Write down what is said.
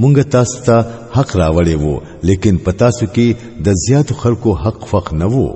مونږ تاسو ته حق راوړې وو لیکن پتا سو کې د زیاتو خلکو حق فق نه وو